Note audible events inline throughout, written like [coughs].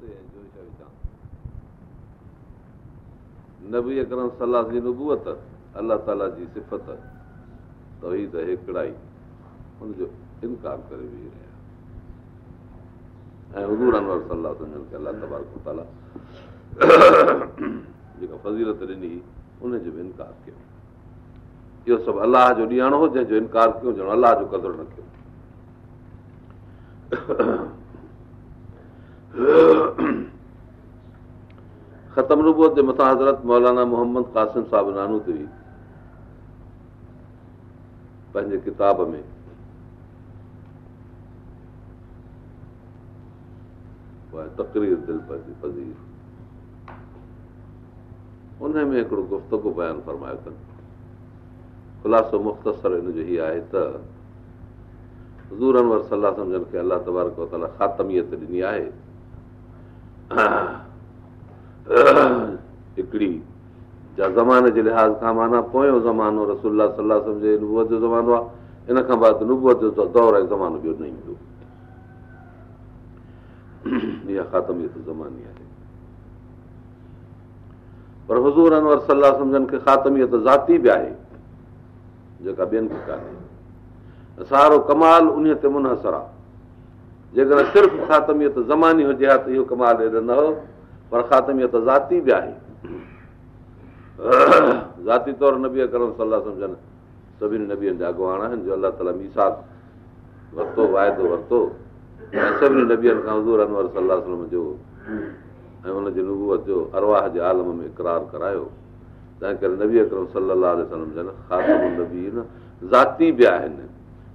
अला जी सिफ़ा इनकारत [clears throat] ॾिनी हुन जो बि इनकार कयो इहो सभु अलाह जो ॾियणो हो जंहिंजो इनकार कयो अलाह जो कदुरु रखियो [clears throat] ختم نبوت ربوت متاذرت مولانا محمد قاسم صاحب نانوی کتاب میں انہیں میں ایک گفتگو بیان فرمایا کن خلاصو مختصر یہ ہے صلاح سمجھنے کے اللہ و تعالی خاتمیت ڈنی ہے हिकिड़ी ज़माने जे लिहाज़ खां माना पोयों ज़मानो रसोल सलाह सम्झे जो ज़मानो आहे इन खां बाद नुबूअ जो दौरु ज़मानो ॿियो न ईंदो नातमी त ज़मानी आहे पर हज़ूर अनवर सलाह सम्झनि खे ख़ात्मी त ज़ाती बि आहे जेका ॿियनि खे कान्हे सारो कमाल उन ते मुनहसर आहे जेकॾहिं सिर्फ़ु ख़ातमियत ज़मानी हुजे हा त इहो कमाल हे न हो पर ख़ातमियत ज़ाती बि आहे ज़ाती तौरु नबी अकरम सलाह सम्झनि सभिनी नबियुनि जा अॻुवाण आहिनि जो अलाह ताला ईसा वरितो वाइदो वरितो ऐं सभिनी नबियनि खां ऐं हुनजे जो अरवाह जे आलम में इक़रार करायो तंहिं करे नबी अकरम सलाह ज़ाती बि आहिनि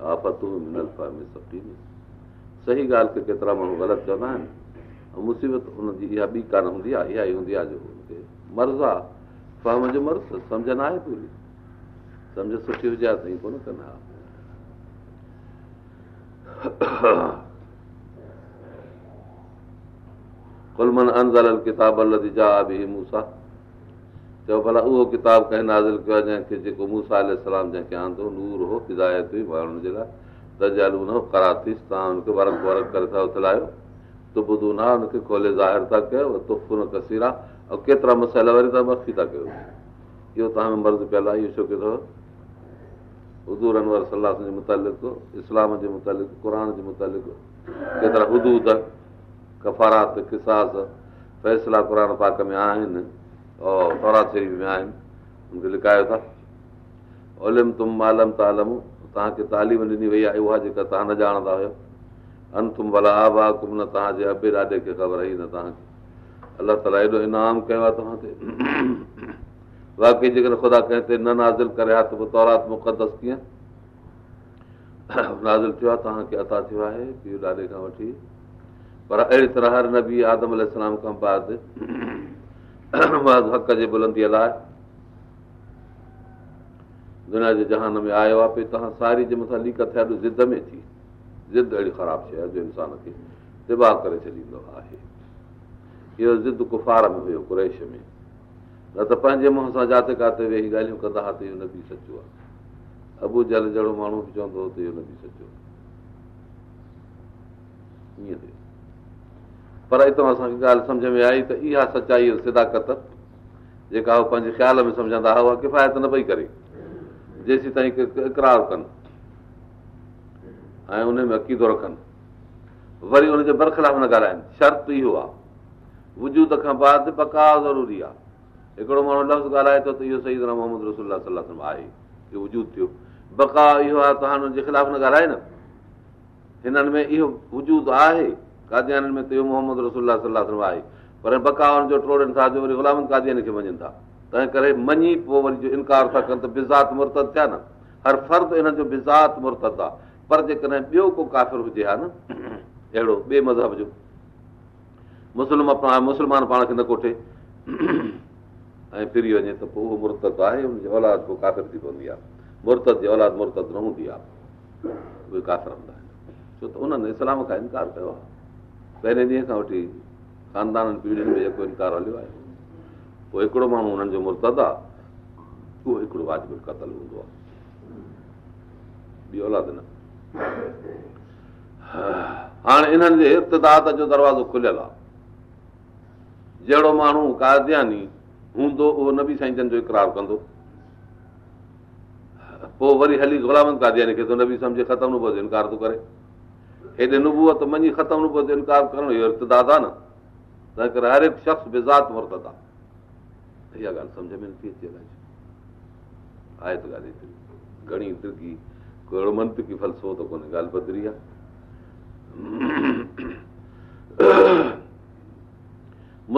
افاتوں من الفارم سقین صحیح گال کي کيترا منو غلط چوان مصیبت ان جي يا به ڪار هوندي آهي يا هوندي آهي مرزا فهم جو مر سمجھنا پوري سمجه سٺي ٿي جاتي ڪونه ٿا قل من انزل الكتاب الذي جاء به موسى चयो भला उहो किताबु कंहिं नाज़रु कयो आहे जंहिंखे जेको मूसा अलाम जंहिंखे आंदो नूर हो हिदायत हुई माण्हुनि जे लाइ तून हो करातीसि तव्हां हुनखे वर करे था उथलायो तु ॿुधूना हुनखे खोले ज़ाहिर था कयो तोहफ़ु कसीरा ऐं केतिरा मसइला वरी तव्हां मर्फ़ी था कयो इहो तव्हां में मर्ज़ु पियल आहे इहो छो कियो अथव उदूर सलाह मुतालिक़ इस्लाम जे मुतालिक़ क़ुर जे मुतालेतिरा हुदूद कफ़ारात किसास फ़ैसला क़ुरान पाक में आहिनि شریف میں معلوم تعلم تاں کے تعلیم دنی وی ہے تاکہ نہ جانتا کے جی خبر تاں اللہ تعالی ایڈو انعام کیا واقعی جب خدا نہ نازل ہا تو تورات مقدس کیے نازل عطا اطایا ہے ویٹ پر اڑی طرح ہر نبی آدم السلام کا بعد [coughs] हक़ जे बुलंदीअ लाइ दुनिया जे जहान में आयो आहे भई तव्हां साहिड़ी जे मथां लीक थिया ज़िद में थी ज़िद अहिड़ी ख़राबु शइ आहे जो इंसान खे तिबाह करे छॾींदो आहे इहो ज़िद कुफार में हुयो कुरैश में न त पंहिंजे मुंहं सां जिते किथे वेही ॻाल्हियूं कंदा हुआ त इहो न बी सचो आहे अबू जल जहिड़ो माण्हू बि चवंदो त इहो न बि सचो थिए पर हितां असांखे ॻाल्हि सम्झ में आई त इहा सचाई सिदाकत जेका उहे पंहिंजे ख़्याल में सम्झंदा हुआ उहा किफ़ायत न पई करे जेसी ताईं इकरार कनि ऐं उन में अक़ीदो रखनि वरी उनजे बरख़िलाफ़ न ॻाल्हाइनि शर्त इहो आहे वजूद खां बाद पका ज़रूरी आहे हिकिड़ो माण्हू लफ़्ज़ ॻाल्हाए थो त इहो सही तरह मोहम्मद रसोल आहे वजूद थियो बका इहो आहे त हुनजे ख़िलाफ़ु न ॻाल्हाए न हिननि में इहो वजूद आहे कादयाननि में त इहो मोहम्मद रसोल्ला सलाहु आहे पर बकावनि जो टोड़नि था जो वरी ग़ुलामनि कादियान खे मञनि था तंहिं करे मञी पोइ वरी जो इनकार था कनि त बिज़ात मुरत थिया न हर फ़र्द हिन जो बिज़ात मुर्त आहे पर जेकॾहिं ॿियो को काफ़िर हुजे हा न अहिड़ो ॿिए मज़हब जो मुस्लिम पाण मुस्लमान पाण खे न कोठे ऐं फिरी वञे त पोइ उहो मुर्त आहे हुनजी औलाद पोइ काफ़िर थी पवंदी आहे मुरत जी औलाद मुर्त न हूंदी आहे उहे काफ़िर हूंदा आहिनि छो त उन्हनि इस्लाम खां इनकार कयो आहे पहिरें ॾींहं खां वठी इनकार हलियो आहे मुर्तद आहे उहो वाजिबु जो दरवाज़ो खुलियल आहे जहिड़ो माण्हू कादयानी हूंदो उहो नबी साईं जन जो इकरार कंदो पोइ वरी हली कादयानी खे ख़तमु इनकार थो करे हेॾे ख़तमु करण जो इर्त आहे न तंहिं करे हर हिकु शख़्स बिज़ात वरत आहे इहा ॻाल्हि में नथी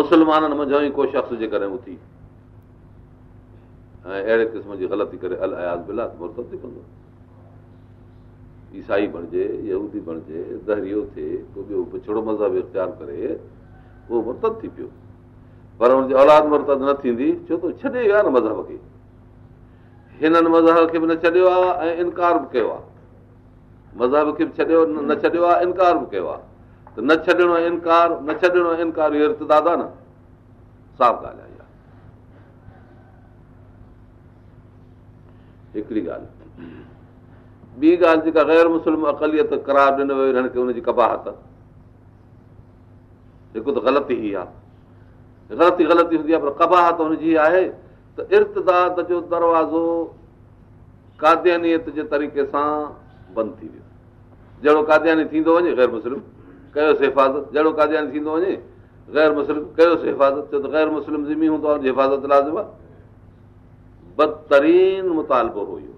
अचे मंझां ई को शख़्स जे करे उथी ऐं अहिड़े क़िस्म जी ग़लती करे अल आयासि बिलास मु ईसाई बणिजे यूदी बणिजे दहरियो थिए को ॿियो पिछड़ो मज़हब इख़्तियार करे उहो मुर्तद थी पियो पर हुनजी औलाद मुर्तद न थींदी छो त छॾे वियो आहे न मज़हब खे हिननि मज़हब खे बि न छॾियो आहे ऐं इनकार बि कयो आहे मज़हब खे बि छॾियो न छॾियो आहे इनकार बि कयो आहे त न छॾिणो आहे इनकार न छॾिणो आहे इनकार इहो इर्तादा न साफ़ ॻाल्हि आहे इहा हिकिड़ी ॻाल्हि ॿी ॻाल्हि जेका ग़ैर मुस्लिम अकलियत करार ॾिनो वियो हिन खे हुनजी कबाहत हिकु त ग़लति ई आहे ग़लति ई ग़लति हूंदी आहे पर क़बाहत हुनजी आहे त इर्तदाद जो दरवाज़ो कादयानीयत जे तरीक़े सां बंदि थी वियो जहिड़ो कादयानी थींदो वञे ग़ैर मुस्लिम कयोसि हिफ़ाज़त जहिड़ो कादयानी थींदो वञे ग़ैर मुस्लिम कयोसि हिफ़ाज़त छो त ग़ैर मुस्लिम ज़िमी हूंदो आहे हिफ़ाज़त लाज़िम आहे बदतरीन मुतालबो हुयो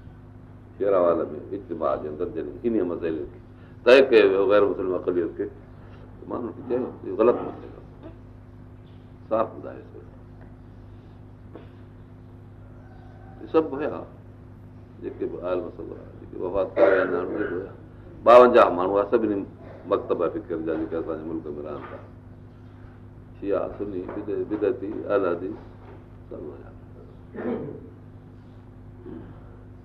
तय कयो वियो ग़ैरम अकेलत खे चयो ग़लति सभु हुया जेके वफ़ादार ॿावंजाह माण्हू सभिनी जा असांजे मुल्क में रहनि था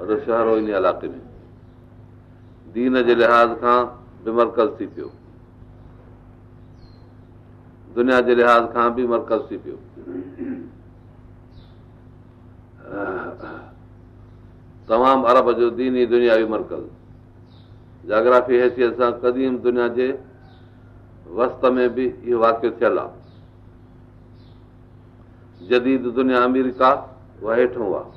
वॾो शहरु हो इलाइक़े में दीन जे लिहाज़ खां बि मर्कज़ थी पियो दुनिया जे लिहाज़ खां बि मर्कज़ थी पियो तमामु अरब जो दीन ई दुनिया बि मर्कज़ जाग्राफी हैसियत सां कदीम दुनिया जे वस्त में बि इहो वाक़ियो थियलु आहे जदीद दुनिया अमेरिका उहा हेठो आहे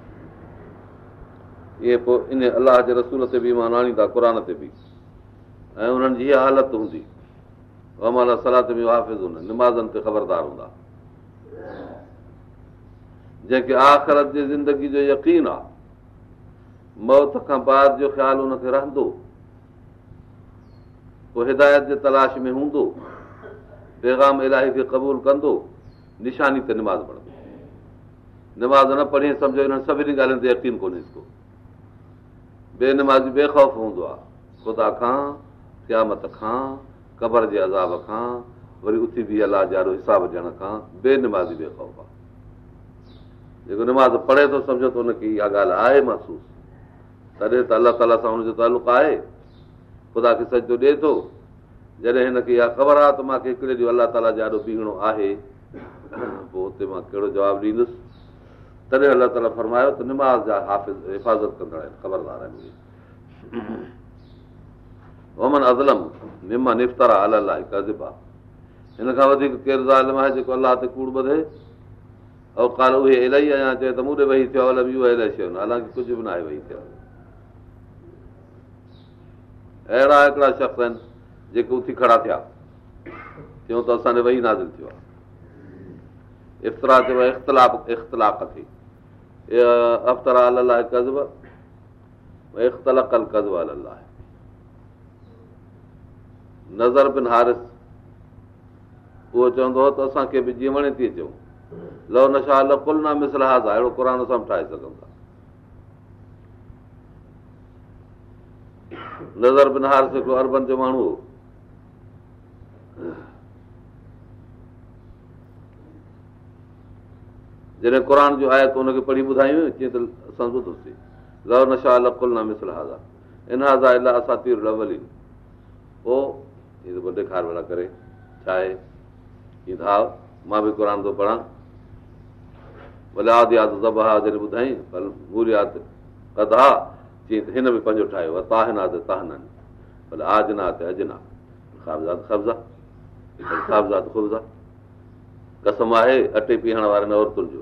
इहे पोइ इन अलाह जे रसूल ते बि ईमान आणींदा क़ुर ते बि ऐं उन्हनि जी इहा हालति हूंदी अमाला सलाद में वाफ़िज़ हूंदा निमाज़नि ते ख़बरदार हूंदा जंहिंखे आख़िरत जी ज़िंदगी जो यकीन आहे मौत खां बाद जो ख़्यालु हुनखे रहंदो पोइ हिदायत जे तलाश में हूंदो पैगाम इलाही खे क़बूल कंदो निशानी ते निमाज़ पढ़ंदो निमाज़ न पढ़ी सम्झो हिननि सभिनी ॻाल्हियुनि ते यकीन कोन्हे को बे नमाज़ी बेखौफ़ हूंदो आहे ख़ुदा खां क़यामत खां क़बर जे अज़ाब खां वरी उथी बि अलाह जारो हिसाबु ॾियण खां बे नमाज़ी बेखौफ़ आहे जेको नमाज़ पढ़े थो सम्झो त हुनखे इहा ॻाल्हि आहे महसूसु तॾहिं त अलाह ताला सां हुनजो तालुक आहे ख़ुदा खे सच ॾिए थो जॾहिं हिनखे इहा ख़बर आहे त मूंखे हिकिड़े ॾींहुं अलाह ताला जारो बीहणो आहे [clears throat] पोइ हुते मां कहिड़ो जवाबु ॾींदुसि तॾहिं अलाह ताला फरमायो त निमाज़ाफ़ि हिफ़ाज़त कंदड़ आहिनि ख़बरदार आहिनि उहे चयो त मूं वेही थियो कुझु बि न आहे अहिड़ा हिकिड़ा शख़्स आहिनि जेके उथी खड़ा थिया चयूं त असांजो वेही नाज़ थियो आहे इफ़तरा चयो इख़्तिलाफ़ थी अख़्तरा नज़र हारिस उहो चवंदो हो त असांखे बि जीवणी थी अचूं लव नशा लकुल न मिसल आहे अहिड़ो क़ुर साम्हूं ठाहे सघंदो नज़र बिन हारिस हिकिड़ो अरबनि जो माण्हू हो जॾहिं क़ुर जो आहे त हुनखे पढ़ी ॿुधायूं जीअं त संती गौर नशा लकुल न मिसल हाज़ा इन हाज़ा हज़ा ला असाती लवली पोइ ही त ॾेखार ॾेखारा करे छा आहे ई द मां बि क़ुर थो पढ़ां भले आदि यादि दब हा जॾहिं ॿुधाईं भले कदा चई त हिन बि पंहिंजो ठाहियो आहे ताहन त ताहन भले आजना त अॼु ख़ाबज़ात ख़्वाबात कसम आहे अटे पीअण वारनि औरतुनि जो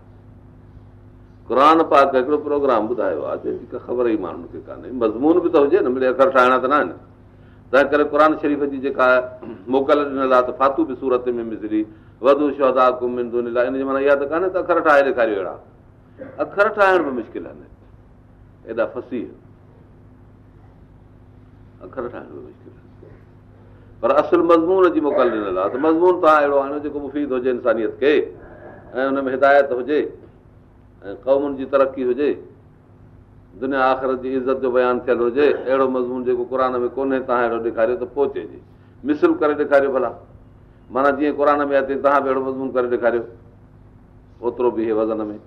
क़ुर पाक हिकिड़ो प्रोग्राम ॿुधायो आहे जंहिंजी ख़बर ई माण्हुनि खे कान्हे मज़मून बि त हुजे न मिले अख़र ठाहिणा त न आहिनि तंहिं करे क़ुर शरीफ़ जी जेका मोकल ॾिनल आहे त फातू बि सूरत में मिज़री वधू शोहदा कुमिंदा इन जी माना इहा त कान्हे त अख़र ठाहे ॾेखारियो अहिड़ा अख़र ठाहिण बि मुश्किल आहिनि एॾा फसी अख़र ठाहिण बि मुश्किल पर असुलु मज़मून जी मोकल ॾिनल आहे त मज़मून तव्हां अहिड़ो आहियो जेको मुफ़ीद हुजे इंसानियत खे ऐं हुन में हिदायत हुजे ऐं क़ौमुनि जी तरक़ी हुजे दुनिया आख़िर जी इज़त जो बयानु थियलु हुजे अहिड़ो मज़मून जेको क़ुर में कोन्हे तव्हां अहिड़ो ॾेखारियो त पो चइजे मिस्र करे ॾेखारियो भला माना जीअं क़ुर में अचे तव्हां बि अहिड़ो मज़मून करे ॾेखारियो ओतिरो बि हे वज़न में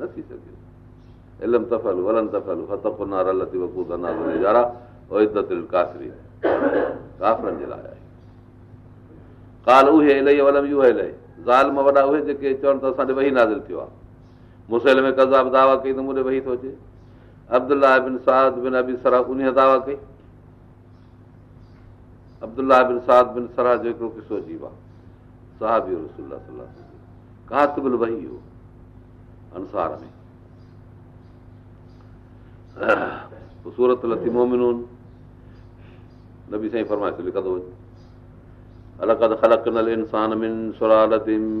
न थी सघे इलम तफ़ल वलन तफ़ल लती तफेला काल उहे इलाही वलम इहो ज़ाल मां वॾा उहे जेके चवनि था असां ॾे वही नाज़ थियो आहे कज़ा दावा कई त मूं अब्दुो किसो आहे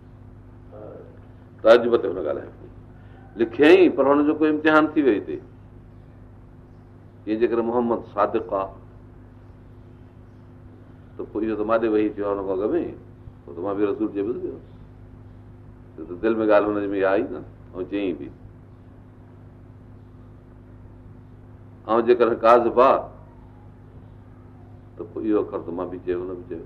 लिखियईं पर हुनजो जेकर मोहम्मद सादिक़सूल चयईं ॻाल्हि आई न ऐं चयईं बि ऐं जेकर काज़िब आहे त पोइ इहो अख़र त मां बि चयो बि चयो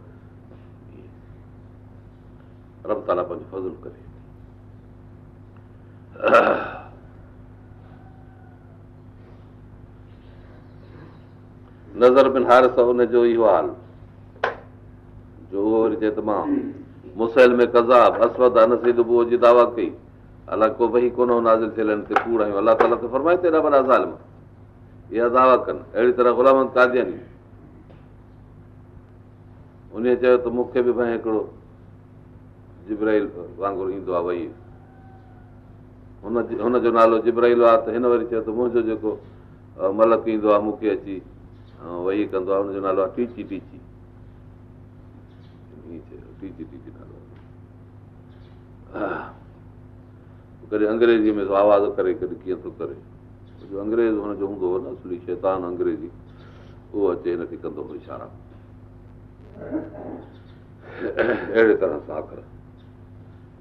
नज़र बि नार सां हाल जो दावा कई अलाए अलाहाए दावा कनि अहिड़ी तरह गुलाम चयो त मूंखे बि भई हिकिड़ो चयो मुंहिंजो जेको मलक ईंदो आहे मूंखे अची वही कंदो आहे टीची टीची अंग्रेजी में आवाज़ करे उहो अचे तरह सां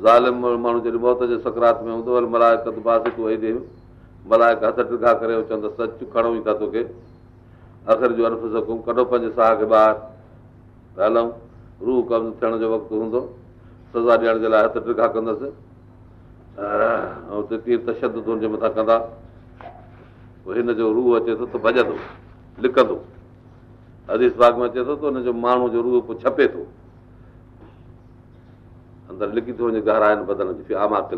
ज़ालिम माण्हू जॾहिं मौत जे सकरात में हूंदो हल मलाइ मलाइक हथु ट्रिका करे हू चवंदसि सच खणो ई था तोखे अख़र जो अनफ सकूं कढो पंहिंजे साह खे ॿाहिरि त हलूं रूह कब्ज़ु थियण जो वक़्तु हूंदो सज़ा ॾियण जे लाइ हथु ट्रिका कंदसि ऐं तीर तशद तुंहिंजे मथां कंदा पोइ हिन जो रूह अचे थो त भॼंदो लिकंदो अदीस बाग में अचे थो त हुनजो माण्हू जो रूह छपे थो अंदरि लिकी थो वञे आहिनि बदन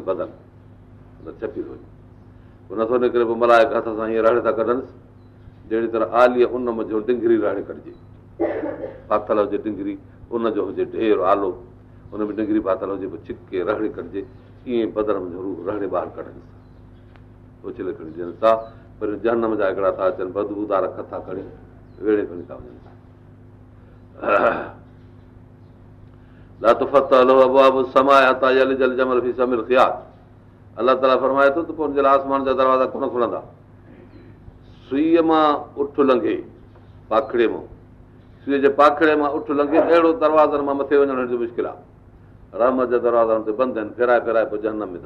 बदन जी छपी थो वञे पोइ नथो निकिरे पोइ मल्हाए हथ सां हीअं रहण था कढनि जहिड़ी तरह आलीअ उन मुंहिंजो डिंगरी रहणी कढिजे फाथल हुजे डिंगरी उन जो हुजे ढेर आलो उन में डिंगरी फाथल हुजे पोइ छिके रहणी कढिजे ईअं बदन मुंहिंजो रूह रहणी ॿाहिरि कढनि उछले खणी ॾियनि था जनम जा हिकिड़ा था अचनि बदबूदार था खणी वेड़े खणी था वञनि अला फरमाए आसमान जा दरवाज़ा कोन खुलंदा मां उठ लंघे पाखिड़े मां जे पाखिड़े मां उठ लंघे अहिड़ो दरवाज़नि मां मथे वञण जी मुश्किल आहे राम जे दरवाज़नि ते बंदि आहिनि फिराए जनम में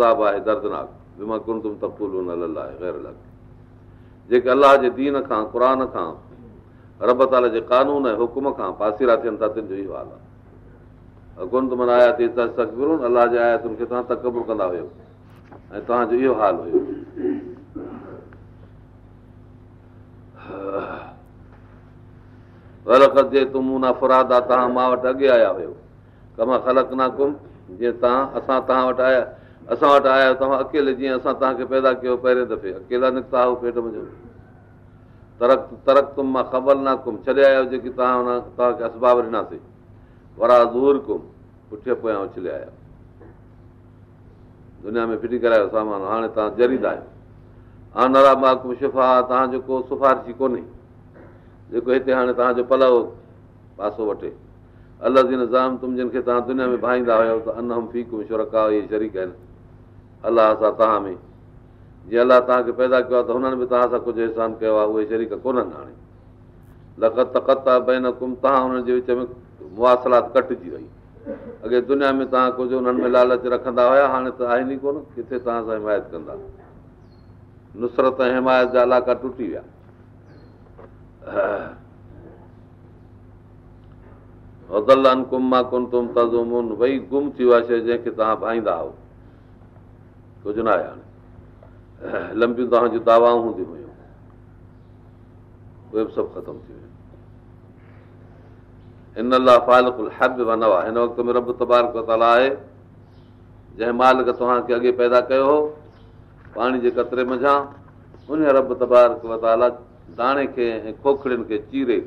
अज़ाब आहे दर्दना जेके अलाह जे दीन खां क़ुर खां रब ताला जे कानून ऐं हुकुम खां पासीरा थियनि था तिन जो इहो हाल आहे आया अलाह जे तव्हां तकबुर कंदा हुयो ऐं तव्हांजो इहो हाल हुयो तुमना फराद आहे तव्हां मां वटि अॻे आया हुयो कम ख़लक कुम जीअं तव्हां असां तव्हां वटि आया असां वटि आया तव्हां अकेले जीअं असां तव्हांखे पैदा कयो पहिरें दफ़े अकेला निकिता आहियो पेट मुंहिंजो तरक तरक तुम मां ख़बर न कुम छॾे आया जेकी तव्हां हुन तव्हांखे असबाब ॾिनासीं वड़ा दूर पुठे पोयां छॾे आया दुनिया में फिटी करायो सामान हाणे तव्हां जरीद आहियो आनराम शिफा आहे तव्हांजो को सिफारिशी कोन्हे जेको हिते हाणे तव्हांजो पलव पासो वठे अलॻि ई निज़ाम तुम जिन खे तव्हां दुनिया में भाईंदा हुयो त अन हम्फीकुम शुरका इहे शरीक आहिनि अलाह सां तव्हां में जीअं अलाह तव्हांखे पैदा कयो आहे त हुननि बि तव्हां सां कुझु अहसान कयो आहे उहे शरीक कोन्हनि हाणे लकत क़ता बेनकुम तव्हां हुननि जे विच में मुवासिलात कटिजी वई अॻे दुनिया में तव्हां कुझु हुननि में लालच रखंदा हुया हाणे त आहिनि ई कोन किथे तव्हां सां हिमायत कंदा नुसरत ऐं हिमायत जा इलाइक़ा टुटी विया और कुम मां कुन तुम तज़ुमुन वई गुम थी वियो आहे शइ जंहिंखे तव्हां भाईंदा आहियो कुझु न आहे हाणे लंबियूं तव्हांजी दावाऊं हूंदियूं हुयूं उहे बि सभु ख़तम थी वियूं हिन लाइ फालकुल हिन नवा में रब तबारक ताला आहे जंहिं मालिक तव्हांखे अॻे पैदा कयो हो पाणी जे कतरे मझां उन रब तबारक ताला दाणे खे ऐं खोखड़ियुनि खे चीरे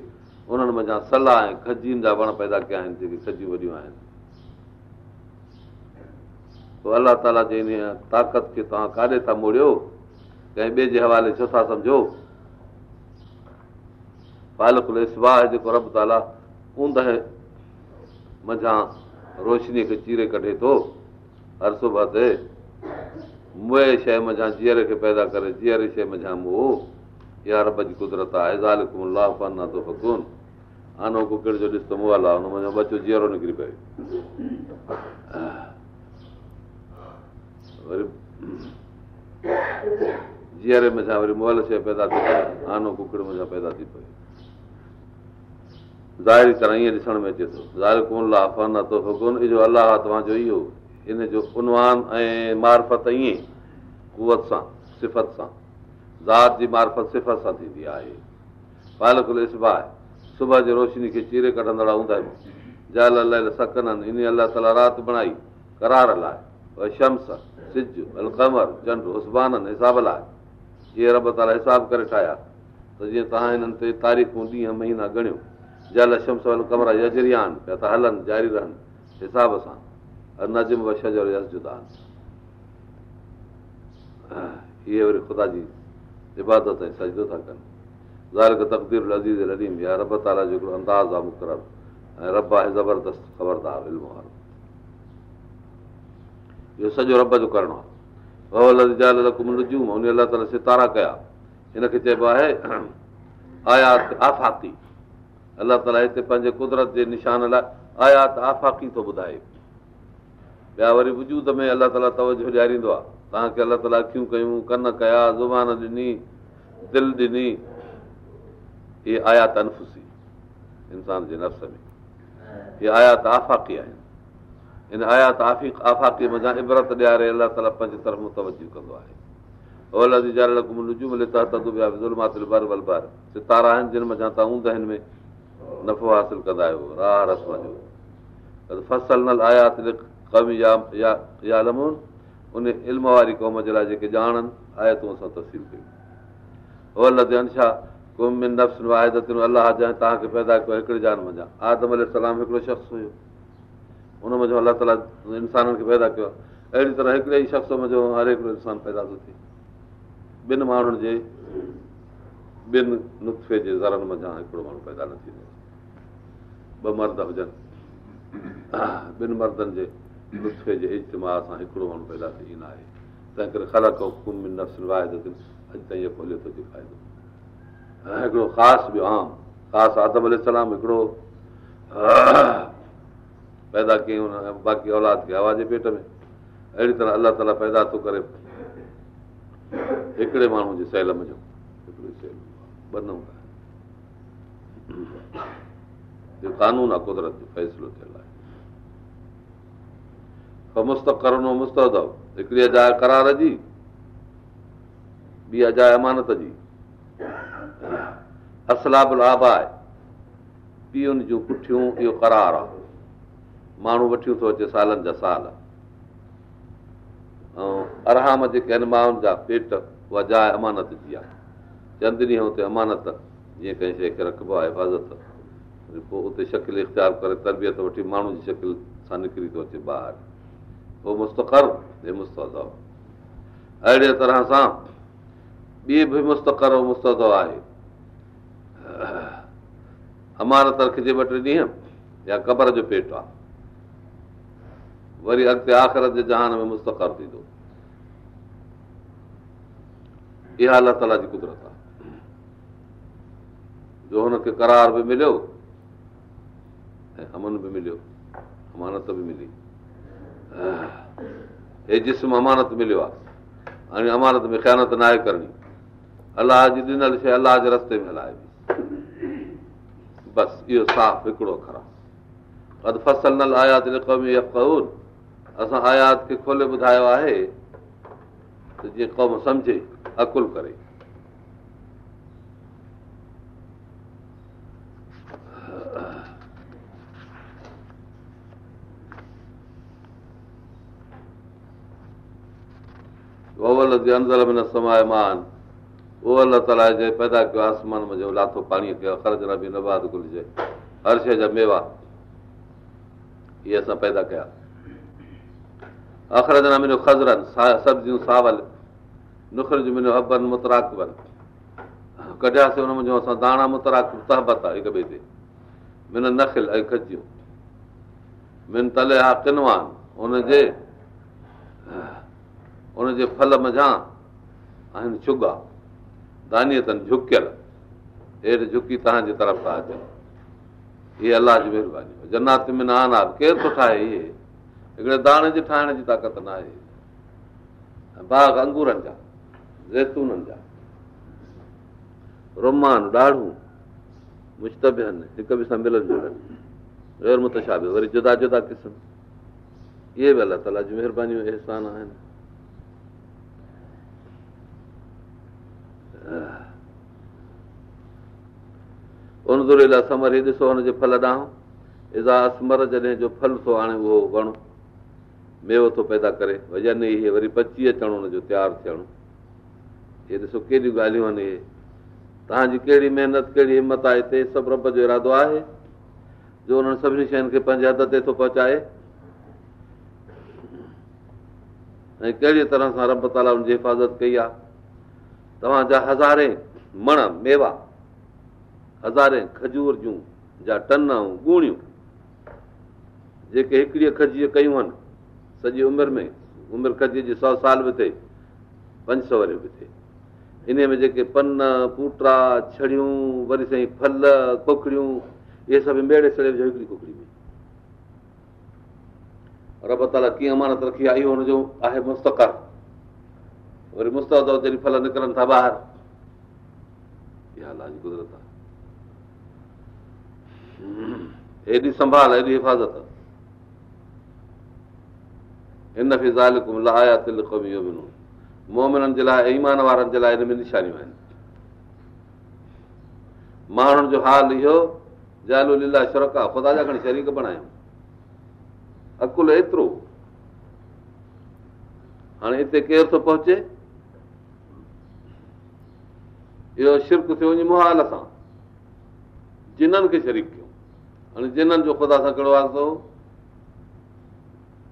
उन्हनि मा सलाह ऐं गजीनि जा वण पैदा कया आहिनि जेके सॼियूं वॾियूं आहिनि पोइ अल्ला ताला जे हिन ताक़त खे तव्हां काॾे था मोड़ियो कंहिं ॿिए जे हवाले छो था सम्झो रोशनीअ खे चीरे कढे थो हर सुबुह ते मुए शइ मझां जीअरे खे पैदा करे जीअरे शइ मझां मोह यारब जी कुदिरत आहे बचो जीअरो निकिरी पए जीअरे वरीअर वरी मोहल शइ पैदा थी करे आनो कुकड़ कुकिड़ा पैदा थी पए ज़ाहिरी तरह ईअं ॾिसण में अचे थो ज़ाहिर कोन कोन ला फन इहो अलाह तव्हांजो इहो इन जो उनवान ऐं मारफत ईअं कुवत सां सिफ़त सां ज़ात जी मार्फत सिफ़त सां थींदी आहे पालक इस्बा सुबुह जी रोशनी खे चीरे कढंदड़ हूंदा आहियूं ताला राति बणाई करार लाइ भई शम्स लाइ जीअं रब ताला हिसाब करे ठाहिया त जीअं तव्हां हिननि ते तारीख़ूं ॾींहं महीना घणियूं कमरा जजरिया आहिनि पिया त हलनि जारी रहनि हिसाब सां इहे वरी ख़ुदा जी इबादत सजदो था कनि ज़ाहिर आहे रब ताला जो आहे मुक़ररु ऐं ज़बरदस्त ख़बरदार इहो सॼो रब जो करिणो आहे कुम अलाह ताला सितारा कया हिनखे चइबो आहे [clears throat] आयात आफ़ाक़ी अलाह ताला हिते पंहिंजे कुदरत जे निशान लाइ आयात आफ़ाकी थो ॿुधाए ॿिया वरी वजूद में अलाह ताला तवजो ॾियारींदो आहे तव्हांखे अलाह ताला अखियूं कयूं कन कया ज़ुबान ॾिनी दिलि ॾिनी हीअ आयात अनफुसी इंसान जे नफ़्स में हीअ आयात आफ़ाक़ी आहिनि इन आयात आफ़ाक़ी मज़ा इबरत ॾियारे अलाह ताला पंहिंजे तरफ़ मुतवजो कंदो आहे उन इल्म वारी क़ौम जे लाइ जेके ॼाण आहिनि आया तूं असां तस्सीम कयूं अलाह जान मञा आदमलाम हिकिड़ो शख़्स हुयो उनमें अलाह ताला इंसाननि खे पैदा कयो आहे अहिड़ी तरह हिकिड़े ई शख़्स में हर हिकिड़ो इंसानु पैदा थो थिए ॿिनि माण्हुनि जे ॿिनि नुते जे ज़रनि मज़ा हिकिड़ो माण्हू पैदा न थींदो ॿ मर्द हुजनि [clears throat] ॿिनि मर्दनि जे नुस्खे जे इजिमा सां हिकिड़ो माण्हू पैदा थी न आहे तंहिं करे ख़लाक हुकुम न आहे अॼु ताईं इहो पोलियो त फ़ाइदो हिकिड़ो ख़ासि ॿियो आम ख़ासि आदम अल हिकिड़ो [clears throat] पैदा कयूं बाक़ी औलाद खे आवाज़ जे पेट में अहिड़ी तरह अलाह ताला पैदा थो करे हिकिड़े माण्हू आहे कुदरत जो हिकिड़ी अजाए करार जी ॿी अजाए अमानत जी पुठियूं इहो करार आहे माण्हू वठियूं थो अचे सालनि जा साल ऐं अरहाम जेके आहिनि माउनि जा पेट उहा जाइ अमानत जी आहे चंद ॾींहं हुते अमानत जीअं कंहिं शइ खे रखिबो आहे हिफ़ाज़त पोइ उते शकिल इख़्तियार करे तरबियत वठी माण्हू जी शकिल सां निकिरी थो अचे ॿाहिरि पोइ मुस्तक़र हे मुस्त अहिड़े तरह सां ॿी बि मुस्तक़र मुस्त आहे अमानत रखिजे ॿ टे ॾींहं या कबर जो पेट आहे वरी अॻिते आख़िरत जे जहान में मुस्तक़र थींदो इहा अलाह ताला जी कुदरत आहे जो हुनखे करार बि मिलियो ऐं अमन बि मिलियो अमानत बि मिली हे जिस्म अमानत मिलियो आहे हाणे अमानत में ख़्यानत न आहे करणी अलाह जी ॾिनल शइ अलाह जे रस्ते में हलाए बसि इहो साफ़ हिकिड़ो ख़राबु अधु फसल न लाया तूर असां हयात खे खोले ॿुधायो आहे त जीअं क़ौम सम्झे अकुल करे पैदा कयो आसमान में जो लाथो कयो बि हर शइ जा मेवा इहे असां पैदा कया अख़रजना मिलियो खज़रनि सब्जियूं सावल नुखर जूं मुंहिंजो हबनि मुतराकबनि कढियासीं हुन मुंहिंजो असां दाणा मुतराक तहबत आहे हिक ॿिए ते मिन नखिल ऐं खजियूं मिन तले हा किनवान हुनजे हुनजे फल मझां आहिनि चुगा अथनि झुकियल हेठि झुकी तव्हांजे तरफ़ था अचनि हीअ अलाह जी महिरबानी जनात मिन आनार केरु सुठा आहे इहे हिकिड़े दाणे जी ठाहिण जी ताक़त न आहे बाग अंगूरनि जा ज़ैतूननि जा रुमान ॾाढ़ू मुश्तबि आहिनि हिक ॿिए सां मिलनि जुलनि ग़ैर मुतशाबे वरी जुदा जुदा क़िस्म इहे बि अलाह ताला जी महिरबानी अहसान आहिनि समर ई ॾिसो हुनजे फल ॾांहुं इज़ा असमर जॾहिं जो फल थो हाणे उहो वणु मेवो थो पैदा करे वजन इहे वरी पची अचणु हुनजो तयारु थियणु इहे ॾिसो कहिड़ियूं ॻाल्हियूं आहिनि इहे तव्हांजी कहिड़ी महिनत कहिड़ी हिमत आहे हिते सभु रब जो इरादो आहे जो हुननि सभिनी शयुनि खे पंहिंजे हद ते थो पहुचाए ऐं कहिड़ी तरह सां रब ताला हुनजी हिफ़ाज़त कई आहे तव्हांजा हज़ारे मण मेवा हज़ारे खजूर जूं जा टन ऐं ॻूणियूं जेके हिकड़ीअ खजीअ कयूं आहिनि सॼी उमिरि में उमिरि कदी सौ साल बि थिए पंज सौ वारे बि थिए हिन में जेके पन पूटा छड़ियूं वरी साईं फल कोकड़ियूं इहे सभु मेड़े सड़े जो हिकिड़ी कुकड़ी में रब ताला कीअं अमानत रखी आहे इहो हुनजो आहे मुस्तकर वरी मुस्ती फल निकिरनि था ॿाहिरि हेॾी संभाली हिफ़ाज़त निशानियूं माण्हुनि जो हाल इहो आहे ख़ुदा जा खणी शरीक अकुल एतिरो हाणे हिते केरु थो पहुचे इहो शिरक थियो वञे मुहाल सां जिननि खे शरीक कयो जिननि जो ख़ुदा सां कहिड़ो आहे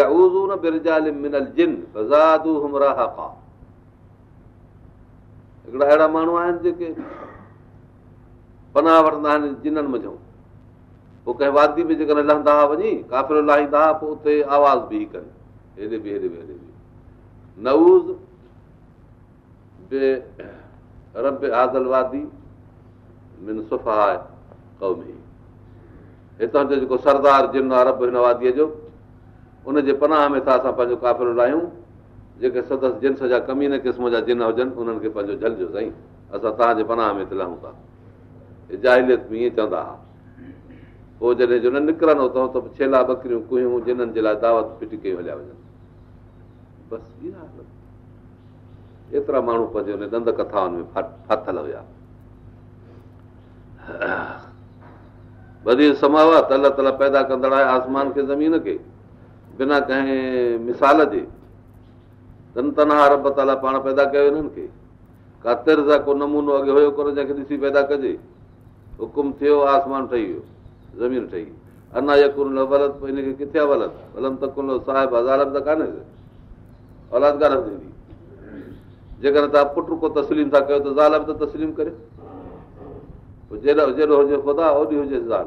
अहिड़ा माण्हू आहिनि जेके पनाह वठंदा आहिनि जिननि मज़ो पोइ कंहिं वादी में जेकॾहिं लहंदा हुआ वञी काफ़िलो लाहींदा हुआ पोइ उते आवाज़ बि कनि हेॾे बि बि बि हेॾे हेॾे आदल वादी मिन क़ौमी हितां जो जेको सरदार जिन आहे रब हिन वादीअ जो उन जे पनाह में था असां पंहिंजो कापिरो लाहियूं जेके सदसि जिन्स जा कमीन क़िस्म जा जिन हुजनि उन्हनि खे पंहिंजो झलिजो साईं असां तव्हांजे पनाह में लहूं था जाहिलियत बि ईअं चवंदा हुआ पोइ जॾहिं जो न निकिरंदो त छेला बकरियूं कुहियूं जिननि जे लाइ दावत फिटी कयूं हलिया वञनि एतिरा माण्हू पंहिंजे नंद कथाउनि में फाथल हुआ वधीक समावा तल तल पैदा कंदड़ आहे आसमान खे ज़मीन खे बिना कंहिं मिसाल जे तनतना अरबताला पाण पैदा कयो हिननि खे कातिर सां को नमूनो अॻे हुयो कोन जंहिंखे ॾिसी पैदा कजे हुकुम थियो आसमान ठही वियो ज़मीन ठही अञा यकुल वलत हिन खे किथे ग़लति अलमत कुझु साहिबु ज़ाल त कान्हे औलाद थींदी जेकॾहिं तव्हां पुट को तस्लीम था कयो त ज़ाल बि त तस्लीम करे जहिड़ो हुजे ख़ुदा ओॾी हुजे ज़ाल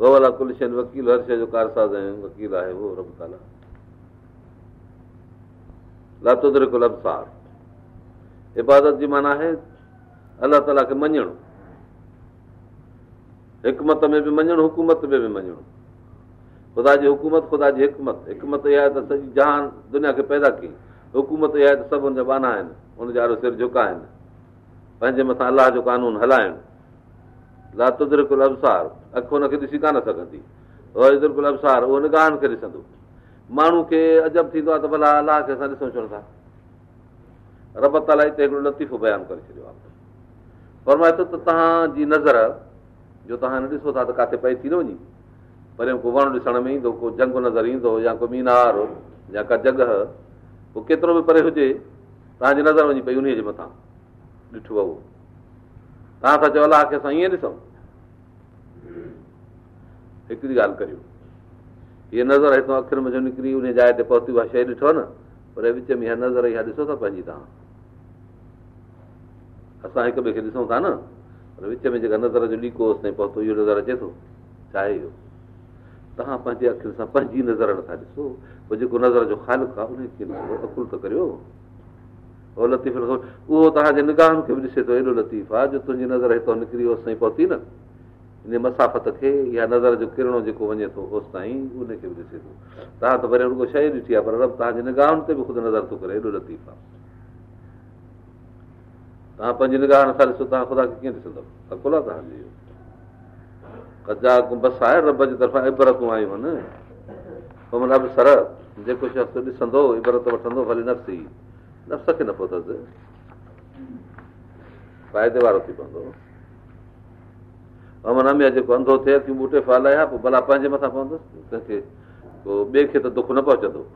वकील हर्षे जो कारसाज़ आहे इबादत जी माना आहे अलाह ताला खे मञणु हिक मत में बि मञणु हुकूमत में बि मञणु ख़ुदा जी हुकूमत ख़ुदा जी हिकमत हिक मत इहा आहे त सॼी जान दुनिया खे पैदा कई हुकूमत इहा आहे त सभु हुन बाना आहिनि हुन सिर झुका आहिनि पंहिंजे मथां अलाह जो कानून हलाइणु ला तुरकुल अभिसार अखो उनखे ॾिसी कान सघंदी वरी अबसार उहो निगाहनि खे ॾिसंदो माण्हू खे अजब थींदो आहे त भला अलाह खे असां ॾिसूं चऊं था रब ताला हिते हिकिड़ो लतीफ़ो बयानु करे छॾियो आहे पर मां हितां त तव्हांजी नज़र जो तव्हां न ॾिसो था त किथे पए थी न वञे परे को वण ॾिसण में ईंदो को जंग नज़र ईंदो या को मीनार या का जग पोइ केतिरो बि परे हुजे तव्हांजी नज़र वञी पई उन जे मथां ॾिठो आहे उहो तव्हां सां चओ ईअं ॾिसूं हिकिड़ी ॻाल्हि करियूं हीअ नज़र हितां अखियुनि में जो निकिरी उन जाइ ते पहुती उहा शइ ॾिठो न पर विच में इहा नज़र इहा ॾिसो था पंहिंजी तव्हां असां हिक ॿिए खे ॾिसूं था न पर विच में जेका नज़र जो लीको ताईं पहुतो इहो नज़र अचे थो छाहे इहो तव्हां पंहिंजे अखियुनि सां पंहिंजी नज़र नथा ॾिसो पोइ जेको नज़र जो ख़ालक आहे उनखे अकुल त करियो उहो लतीफ़ उहो तव्हांजे निगाहनि खे बि ॾिसे थो एॾो लतीफ़ आहे जो तुंहिंजी नज़र हितां निकिरी होसि ताईं पहुती न इन मसाफ़त खे या नज़र जो किरणो जेको वञे थो होसि ताईं उनखे बि ॾिसे थो तव्हां त वरी शइ ॾिठी आहे पर रब तव्हांजे निगाहनि ते बि ख़ुदि नज़र थो करे एॾो लतीफ़ आहे तव्हां पंहिंजी निगाहनि खां ॾिसो तव्हां ख़ुदा खे कीअं ॾिसंदव अकुल आहे तव्हांजी इहो कजा बस आहे रब जी इबरतूं आयूं आहिनि जेको शख़्स ॾिसंदो इबरत वठंदो न सी न सख न पहुतसि फ़ाइदे वारो थी पवंदो अमन अमीअ जेको अंधो थिए तूं ॿूटे फाल भला पंहिंजे मथां पवंदुसि कंहिंखे को ॿिए खे त दुखु न पहुचंदो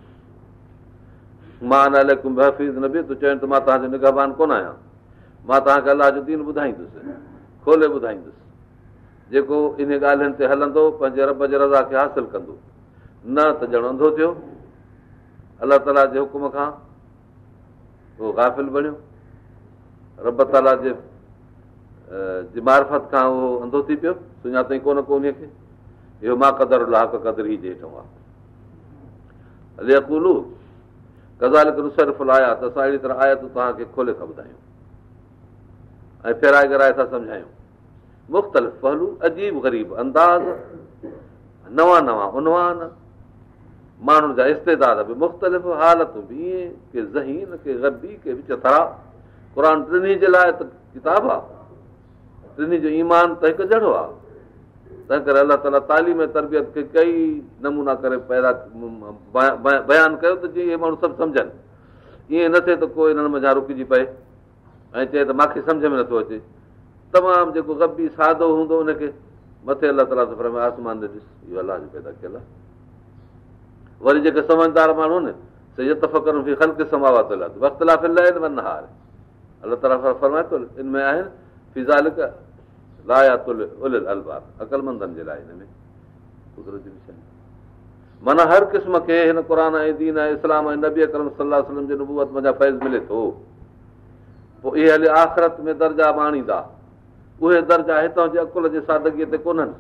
मां न अलाए महफ़िज़ न बि तूं चवनि त मां तव्हांजो निगहबान कोन आहियां मां तव्हांखे अलाह जो दीन ॿुधाईंदुसि खोले ॿुधाईंदुसि जेको इन ॻाल्हियुनि ते हलंदो पंहिंजे अरब जे रज़ा खे हासिलु कंदो न त ॼण अंधो थियो अल्ला ताला जे हुकुम खां उहो गाफ़िल बणियो रब ताला जे मारफत खां उहो अंधो थी पियो सुञातई कोन कोन खे इहो मां कदुरु लाह कदु जे हेठां गज़ाल असां अहिड़ी तरह आया त तव्हांखे खोले सां ॿुधायूं ऐं फेराए घराए था सम्झायूं मुख़्तलिफ़ पहलू अजीब ग़रीब अंदाज़ नवां नवां उनवान माण्हुनि जा इस्तेदाद बि मुख़्तलिफ़ हालतूं बि ईअं के ज़हीन के के विच क़ुर टिनी जे लाइ त किताब आहे टिनी जो ईमान त हिकु जहिड़ो आहे तंहिं करे अलाह ताला तालीम ऐं तरबियत खे कई नमूना करे पैदा बयानु कयो त जीअं इहे माण्हू सभु सम्झनि ईअं न थिए त कोई हिननि महिना रुकिजी पए ऐं चए त मूंखे सम्झ में नथो अचे तमामु जेको गबी सादो हूंदो हुनखे मथे अलाह ताला सफ़र में आसमान ते ॾिस इहो अलाह लाज पैदा कयल आहे वरी जेके समझदार माण्हू आहिनि माना हर क़िस्म ऐं नबी अमल जे फैज़ मिले थो पोइ इहे हले आख़िरत में दर्जा माणींदा उहे दर्जा हितां जे अकुल जे सादगीअ ते कोन्हनि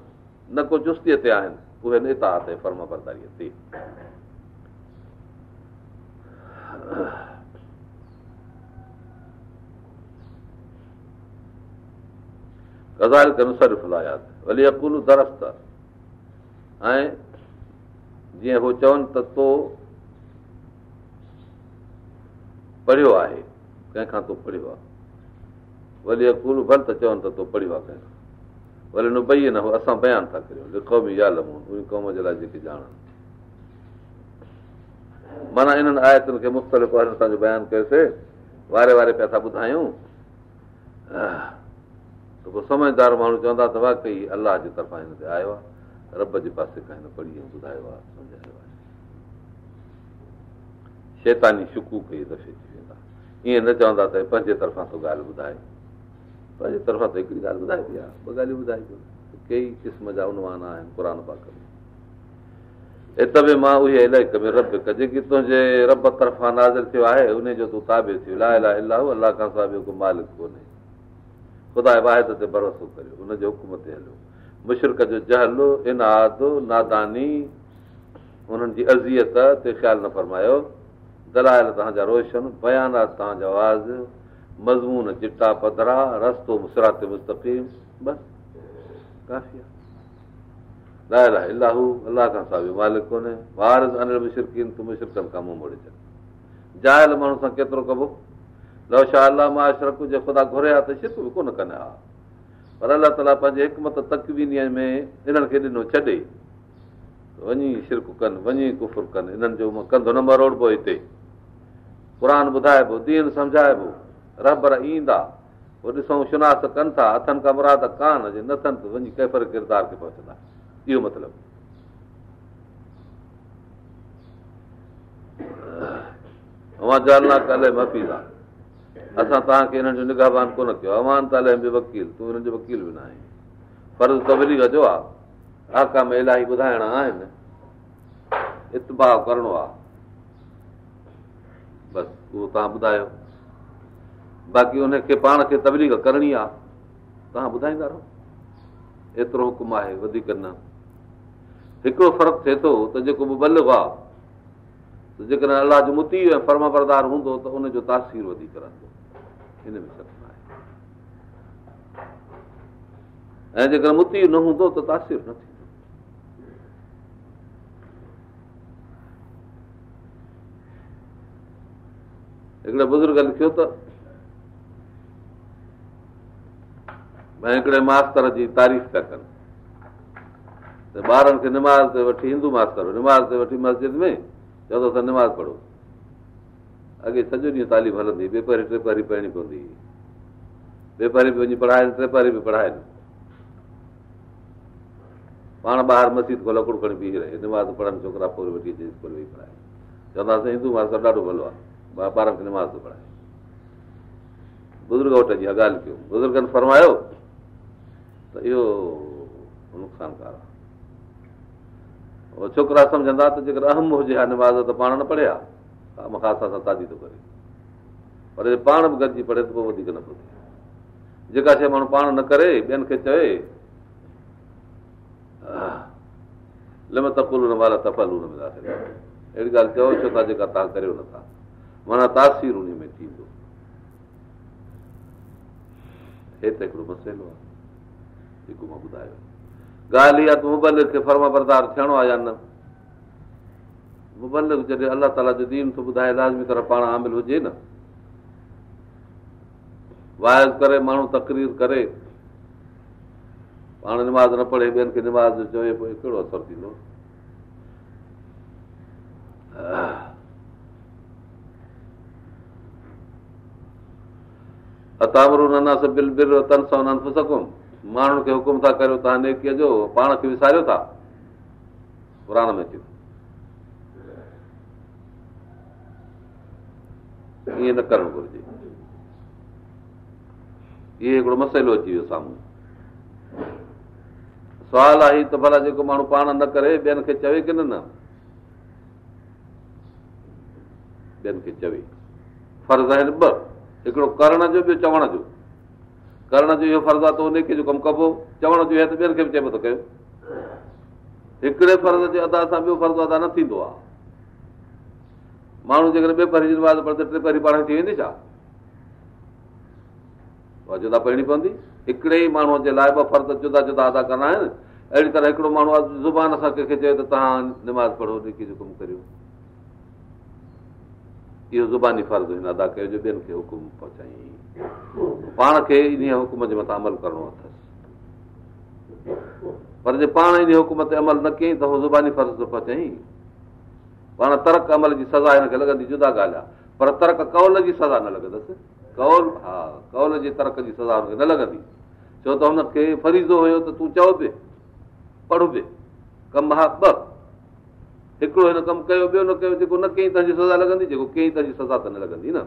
न को चुस्तीअ ते आहिनि उहे नेता ते बरदारीअ ते ग़ज़ार खे मुसरु फुल आया वली अकूल दर ऐं जीअं हू चवनि त तो पढ़ियो आहे कंहिंखां तूं पढ़ियो आहे वली अकुल भल त चवनि त तो पढ़ियो आहे कंहिंखां न भई न असां बयानु था करियूं लिखो बि या उन क़ौम जे लाइ जेके ॼाणनि माना इन्हनि आयतुनि खे मुख़्तलिफ़ बयानु कयोसीं वारे वारे पिया था ॿुधायूं पोइ समझदार माण्हू चवंदा त वाकई अलाह जे तरफ़ां हिन ते आयो आहे रब जे पासे खां हिन पढ़ी ॿुधायो आहे शैतानी शुकू कई दफ़े थी वेंदा ईअं न चवंदा त पंहिंजे तरफ़ां थो ॻाल्हि ॿुधाए पंहिंजे तरफ़ां त हिकिड़ी ॻाल्हि आहे ॿ ॻाल्हियूं कई क़िस्म जा उनवान आहिनि क़ुर पाक में मां उहे इलाइक़े में रब क जेके तुंहिंजे रब तरफ़ां नाज़ थियो आहे उनजो तूं ताबे थियो अलाह अलाह खां सवाइ ॿियो को मालिक कोन्हे ख़ुदा वाहिद ते भरोसो करियो हुनजे हुकुम ते हलियो मुशरिक जो जहल इनाद नादानी उन्हनि जी अर्ज़ियत ते ख़्यालु न फरमायो दलायल तव्हांजा रोशन बयानात तव्हांजा आवाज़ मज़मून चिटा पधरा रस्तो मुसरात बसि अलाहू अलाह खां सवाइ मालिक कोन्हे वारनि तूं मुशिरकनि खां मुंहुं मोड़े छॾ जायल माण्हू सां केतिरो कबो हा त शिरक बि कोन कंदा पर अलाह ताला पंहिंजे हिकमत तकवीनीअ में इन्हनि खे ॾिनो छॾे वञी शिरक कनि वञी मरोड़बो हिते क़ुर ॿुधाइबो दीन समुझाइबो रहर ईंदा पोइ ॾिसूं शनास कनि था हथनि मुराद कान किरदार खे पहुचंदा इहो मतिलबु असां तव्हांखे हिननि जो निगाहबान कोन कयो अवान ताल बि बि वकील वकील तूं हिननि जो न ताली वर्ज़ु तबलीग जो आहे आका में इलाही ॿुधाइणा आहिनि इताह करिणो आहे बसि उहो तव्हां ॿुधायो बाक़ी उनखे पाण खे तबलीग करणी आहे तव्हां ॿुधाईंदा रहो एतिरो हुकुम आहे वधीक न हिकिड़ो फ़र्क़ु थिए थो त जेको बि आहे जेकॾहिं अलाह जो मुती ऐं फर्म फरदार हूंदो त उनजो तासीर वधीक रहंदो हिन में शक न आहे ऐं जेकर मुती न हूंदो त तासीर न थींदो हिकिड़े बुज़ुर्ग लिखियो त भई हिकिड़े मास्तर जी तारीफ़ पिया कनि त ॿारनि खे निमाज़ ते वठी हिंदू मास्तर निमाज़ ते वठी मस्जिद में चवंदो असां निमाज़ पढ़ो अॻे सॼो ॾींहुं तालीम हलंदी वेपारी टेपारी पढ़णी पवंदी वेपारी बि वञी पढ़ाइनि टेपारी बि पढ़ाइनि पाण ॿाहिरि मसिद खां लकड़ खणी बीह रहे निमाज़ पढ़नि छोकिरा पोइ वठी अचे स्कूल वेही पढ़ाए चवंदासीं हिंदु मास्तर ॾाढो भलो आहे ॿारनि खे निमाज़ थो पढ़ाए बुज़ुर्ग वटि जीअं ॻाल्हि कयूं बुज़ुर्गनि फरमायो त इहो नुक़सानकार आहे छोकिरा सम्झंदा त जेकर अहम हुजे हा निमाज़ त पाण न पढ़िया मूंखां असां सां ताज़ी थो करे पर जे पाण बि गॾिजी पढ़े त पोइ वधीक जेका शइ माण्हू पाण न करे ॿियनि खे चए लिम त अहिड़ी ॻाल्हि चओ छो था जेका तव्हां करियो नथा माना तासीर उन में थींदो हे त हिकिड़ो मसइलो आहे जेको मां ॿुधायो ॻाल्हि इहा त मुबल खे फर्म बरदार थियणो आहे या न मुबल जॾहिं अलाह ताला जो ॿुधाए लाज़मी तरह पाण हामिल हुजे न वाहि करे माण्हू तकरीर करे पाण निमाज़ न पढ़े ॿियनि खे निमाज़ चवे कहिड़ो असरु थींदो हरू तनसां माण्हुनि खे हुकुम था करियो तव्हां नेकीअ जो पाण खे विसारियो था क़ुर में ईअं न करणु घुरिजे इहो हिकिड़ो मसइलो अची वियो साम्हूं सुवाल आहे त भला जेको माण्हू पाण न करे ॿियनि खे चवे की न न ॿियनि खे चवे नवे आहिनि ॿ हिकिड़ो करण जो ॿियो चवण जो करण जो इहो फर्ज़ु आहे त उनखे जो कमु कबो चवण जो आहे त ॿियनि खे बि चइबो त कयो हिकिड़े फर्ज़ जे अदा सां ॿियो फर्ज़ु अदा न थींदो आहे माण्हू जेकॾहिं ॿिए पहिरीं जी पढ़ंदे टे पहिरीं पाण थी वेंदी छा जुदा पढ़णी पवंदी हिकिड़े ई माण्हूअ जे लाइ ॿ फर्ज़ जुदा जुदा अदा करणा आहिनि अहिड़ी तरह हिकिड़ो माण्हू आहे ज़ुबान सां कंहिंखे चयो तव्हां निमाज़ पढ़ो जेके जो कमु करियो इहो ज़ुबानी फर्ज़ु हिन अदा कयो जो ॿियनि खे हुकुम पहुचाईं पाण खे इन हुकुम जे मथां अमल करिणो अथसि पर जे पाण इन हुकुम ते अमल न कयईं त उहो ज़ुबानी फर्ज़ त फचई पाण तर्क अमल जी सज़ा हिनखे लॻंदी जुदा ॻाल्हि आहे पर तर्क कौल जी सज़ा न लॻंदसि कौल हा कौल जे तर्क जी सज़ा हुनखे न लॻंदी छो त हुनखे फरीज़ो हुयो त तूं चओ पिए पढ़ पिए कमु हा ॿ हिकिड़ो हिन कमु कयो ॿियो न कयो जेको न कयईं तव्हांजी सज़ा लॻंदी जेको कयईं तव्हांजी सज़ा त न लॻंदी न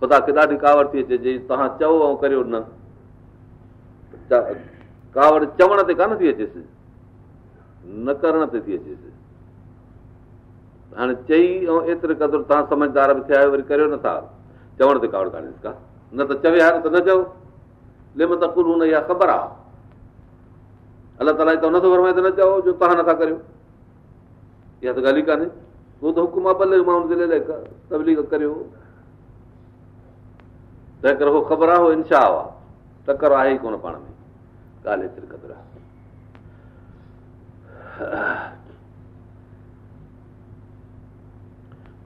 सदा केॾा ॾाढी कावड़ थी अचे जे तव्हां चओ ऐं करियो न कावड़ चवण ते कान थी अचेसि न करण ते थी अचेसि हाणे चई ऐं एतिरे क़दुरु तव्हां सम्झदार बि थिया आहियो वरी करियो नथा चवण ते कावड़ कान का न त चवे त न चओ त कुल हुन इहा ख़बर आहे अलाह ताला नथो त न चओ जो तव्हां नथा करियो इहा त ॻाल्हि ई कान्हे उहो त हुकुम आहे भले लाइ तबलीग करियो तंहिं करे उहो ख़बर आहे इंशाह आहे तकर आहे ई कोन पाण में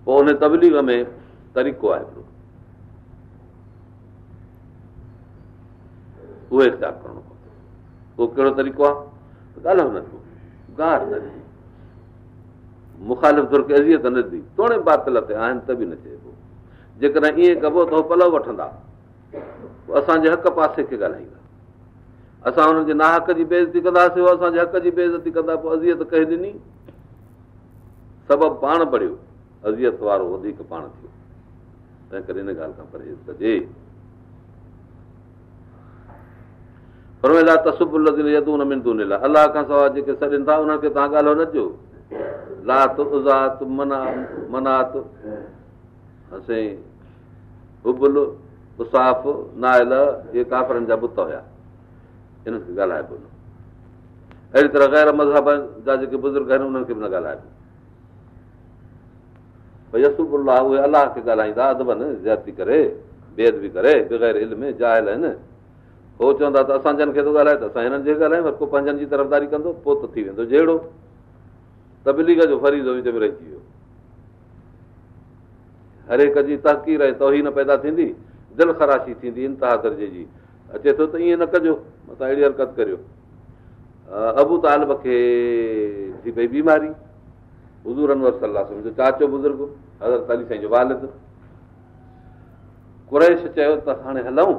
पोइ हुन तबलीग में तरीक़ो आहे उहो उहो कहिड़ो तरीक़ो आहे न नथो थोरे बातल ते आहिनि त बि न चइबो जेकॾहिं ईअं कबो त उहो पलव वठंदा असांजे हक़ पासे खे ॻाल्हाईंदा असां हुननि जे नाहक जी बेज़ती कंदासीं असांजे हक़ जी बेज़ती कंदा पोइ अज़ियत कंहिं ॾिनी सबबु पाण भरियो अज़ियत वारो वधीक पाण थियो तंहिं करे हिन ॻाल्हि खां परहेज़ कजे पर अलाह खां सवाइ जेके सॾनि था उन्हनि खे तव्हां ॻाल्हायो न ॾियो लात उज़ात मना मनात उसाफ़ नायल इहे काफ़रनि जा बुत हुया खे ॻाल्हाइबो न अहिड़ी तरह गैर मज़हब जा जेके बुज़ुर्ग आहिनि उन्हनि खे बि न ॻाल्हाइबो भई यसूब अलाह खे ॻाल्हाईंदा ज़्याती करे बेद बि करे बग़ैर इल्म जायल आहिनि उहो चवंदा त असां जन खे थो ॻाल्हाए त असां हिननि खे ॻाल्हायूं पर को पंहिंजनि जी तरफ़दारी कंदो पोइ त थी वेंदो जहिड़ो तबलीग जो फरीज़ रहिजी वियो हर हिक जी तहकीर ऐं तही पैदा थींदी दिलि ख़राशी थींदी इंतिहा दर्जे जी अचे थो त ईअं न कजो मता अहिड़ी हरकत करियो अबू तालब खे थी पई बीमारी सलाह सम्झो चाचो बुज़ुर्ग साईं जो वालिद कुरेश चयो त हाणे हलूं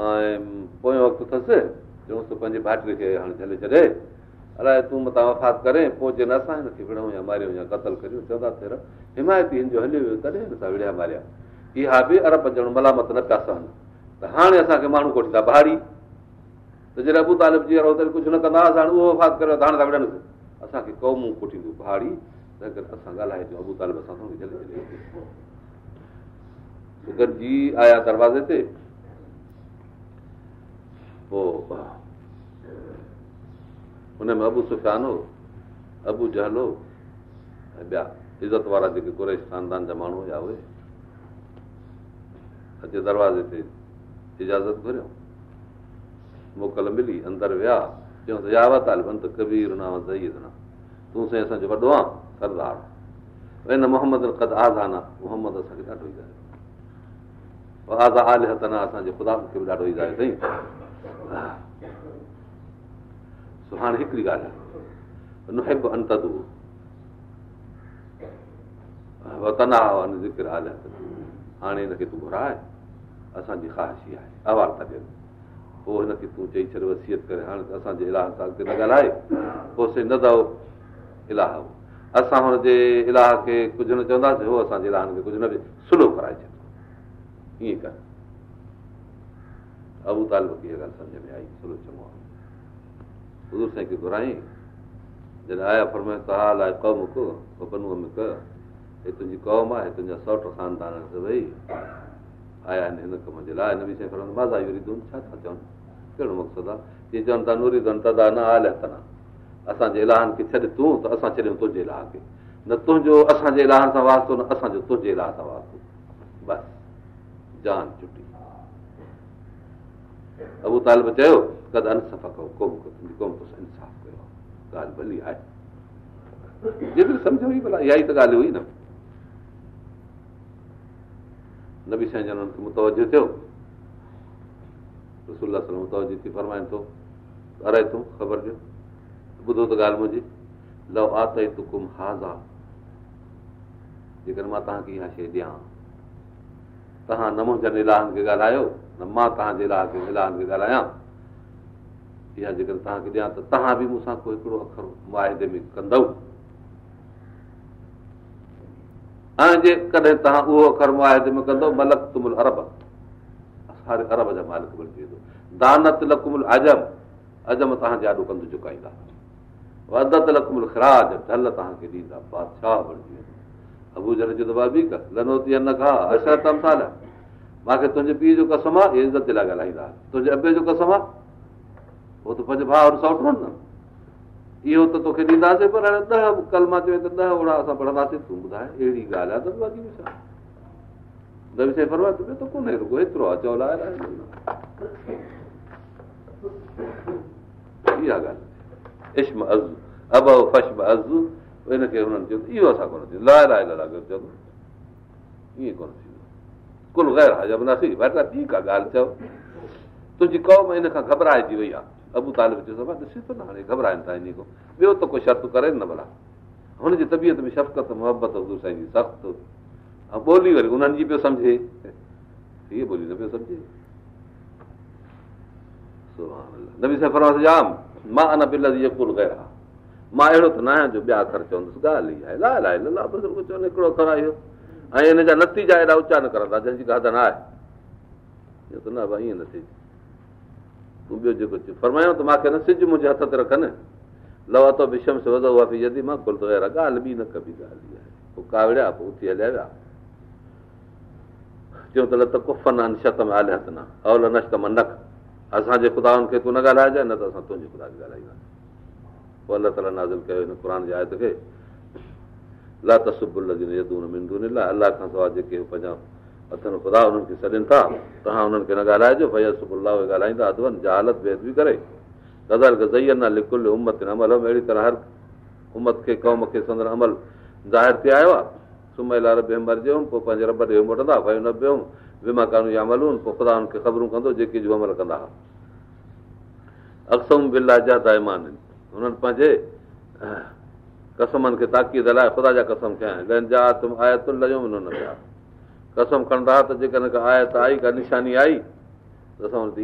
ऐं पोयों वक़्तु अथसि चयूं तूं पंहिंजे भाटीअ खे हाणे हले छॾे अलाए तूं मथां वफ़ात करे पोइ न असां हिनखे विढ़ऊं या मारियूं या कतल करियूं चवंदा थेर हिमायती हिन जो हलियो वियो तॾहिं हिन सां विढ़िया मारिया इहा बि अरब जण मलामत न पिया सहनि त हाणे असांखे माण्हू कोठी था बहारी त जॾहिं अबू तालिब अबूतालिब जीअं कुझु न कंदा उहो वफ़ात करे हाणे था वॾनि असांखे कौमूं कोठींदियूं तालिब तालिफ़ गॾिजी आया दरवाज़े ते पोइ हुन में अबू हो अबू जहलो ऐं ॿिया इज़त वारा जेके कुरेश ख़ानदान जा माण्हू हुया उहे अचे दरवाज़े ते इजाज़त घुरियो मोकल मिली अंदरि विया चयूं त तूं साईं असांजो वॾो आरदार मोहम्मद आहे मोहम्मद खे बि ॾाढो इजाज़ हाणे हिकिड़ी ॻाल्हि आहे तूं घुराए असांजी ख़्वाहिश ई आहे अवार ॾियनि पोइ हिनखे तूं चई छॾु वसियत करे हाणे त असांजे इलाह सां अॻिते न ॻाल्हाए पोइ से न सिंध इलाहो असां हुनजे इलाह खे कुझु न चवंदासीं हो असांजे इलाहन खे कुझु न सुलो कराए छॾियो ईअं कर अबू तालिब सम्झ में आई सुलो चङो आहे घुराई जॾहिं आया फरमाए त आयां तुंहिंजी कौम आहे तुंहिंजा सौट ख़ानदान आया आहिनि कम जे लाइ छा था चवनि कहिड़ो मक़सदु आहे जीअं चवनि था असांजे लाहन खे छॾे तूं त असां छॾियूं तुंहिंजे इलाह खे न तुंहिंजो असांजे लाहन सां वास्तो तुंहिंजे इलाह सां बसि जान अबूत चयो जेकी सम्झो हुई भला इहा ई त ॻाल्हि हुई न न बि शइ जन हुननि खे मुतवजो थियो रसोल मुतव थी फरमाए थो अरे तूं ख़बर पियो ॿुधो त ॻाल्हि मुंहिंजी लुकुम हाज़ा जेकॾहिं मां तव्हांखे इहा शइ ॾियां तव्हां न मुंहिंजे नीला खे ॻाल्हायो न मां तव्हांजे नीला खे ॻाल्हायां इहा जेकर तव्हांखे ॾियां त तव्हां बि मूंसां को हिकिड़ो अख़र मुआदे में कंदव ऐं जेकॾहिं तव्हां उहो कर्मो आहे जंहिंमें कंदो मलक तुमल अरब अरब जा मालिक वेंदो दानत लकमुल अजब अजो कंधु झुकाईंदा अदत लकमुल ख़रा अजल तव्हांखे ॾींदा बणजी वेंदो अबूज मूंखे तुंहिंजे पीउ जो कसम आहे इज़त लाइ ॻाल्हाईंदा तुंहिंजे अबे जो कसम आहे उहो त पंहिंजे भाउर सां वठंदा इहो त तोखे ॾींदासीं पर हाणे ॾह कलमा चयो त ॾह असां पढ़ंदासीं तूं ॿुधाए अहिड़ी ॻाल्हि आहे ठीकु आहे ॻाल्हि चओ तुंहिंजी कौम इन खां घबराइजी वई आहे अबू तालिक़सां ॾिसे थो न हाणे घबराइनि था इन खां ॿियो त कोई शर्त करे न भला हुन जी तबियत बि शरक़त सख़्तु ऐं ॿोली वरी उन्हनि जी पियो सम्झे न पियो मां अहिड़ो त न आहियां जो ॿिया चवंदुसि ॻाल्हि ई हिकिड़ो ऐं हिन जा नतीजा हेॾा उचा न गादन आहे इहो त न थिए फरमायां सिज मुंहिंजे हथ ते रखनि जे ख़ुदा न ॻाल्हाइज न त असां तुंहिंजे अलाह ताला नाज़ कयो हिन क़ुर जी आयत खे लिबु अलाह खां सवाइ जेके पंहिंजा असां ख़ुदा हुननि खे छॾनि था तव्हां हुननि खे न ॻाल्हाइजो भई असुकुला ॻाल्हाईंदा अधु जा हालत बेहदि करे गज़ल गिखुल उमत हुयमि अहिड़ी तरह हर उमत खे क़ौम खे संदर अमल ज़ाहिर थी आयो आहे सुमय लाइ बि पोइ पंहिंजे रबर ते मुंडंदा भई न बी बीमा क़ानून जा अमल हुयमि पोइ ख़ुदा हुनखे ख़बरूं कंदो जेकी अमल कंदा हुआ अक्सम बिल्ला जा ताईमान आहिनि हुननि पंहिंजे कसमनि खे ताक़ीद लाइ ख़ुदा जा कसम कया आहिनि कसम कंदा त जेकॾहिं आई का निशानी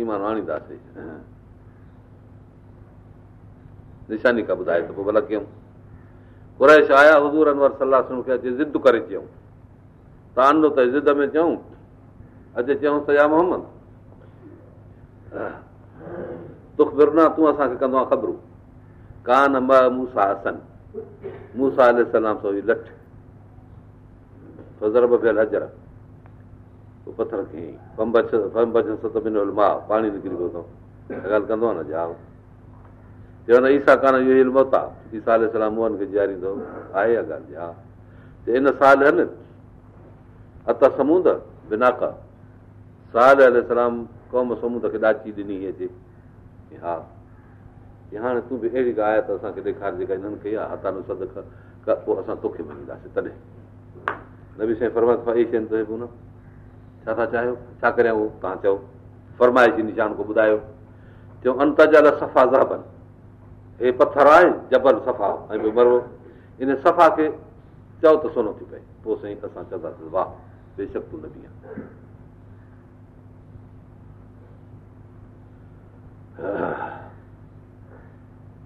ईमान आणींदासीं निशानी का ॿुधाए त पोइ भला कयूं ज़िद करे चऊं तव्हां ज़िद में चऊं अॼु चऊं त या मोहम्मद तुख बिरना तूं असांखे कंदो आहे ख़बरूं कान मूसा हसन मूं सां तूं पथर खे ई पंब पम्बछ सत महीनो मां पाणी निकिरी वियो अथऊं ॻाल्हि कंदो आहे न झा चवंदा ईसा कान इहो आहे ई सा सलाम खे जीआरींदो आहे इन साल अत समूद बिना का साल सलाम कौम समूद खे ॾाची ॾिनी अचे हा या हाणे तूं बि अहिड़ी ॻाल्हि आहे त असांखे ॾेखार जेका हिननि खे हथा न सदखे बि ॾींदासीं तॾहिं नबी साईं फरमाइण खां ई चईं छा था चाहियो छा करियां उहो तव्हां चओ फरमाइश ईंदी निशान को ॿुधायो चयो अंतजल सफ़ा ज़बल हे पथर आहे जबल सफ़ा ऐं ॿियो मरो इन सफ़ा खे चओ त सोनो थी पए पोइ साईं असां चवंदासीं वाह बेशक तूं आहे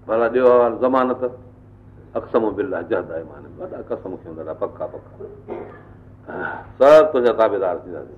भला ॾियो हवाल ज़मानत असम बिल तुंहिंजा ताबेदार थींदासीं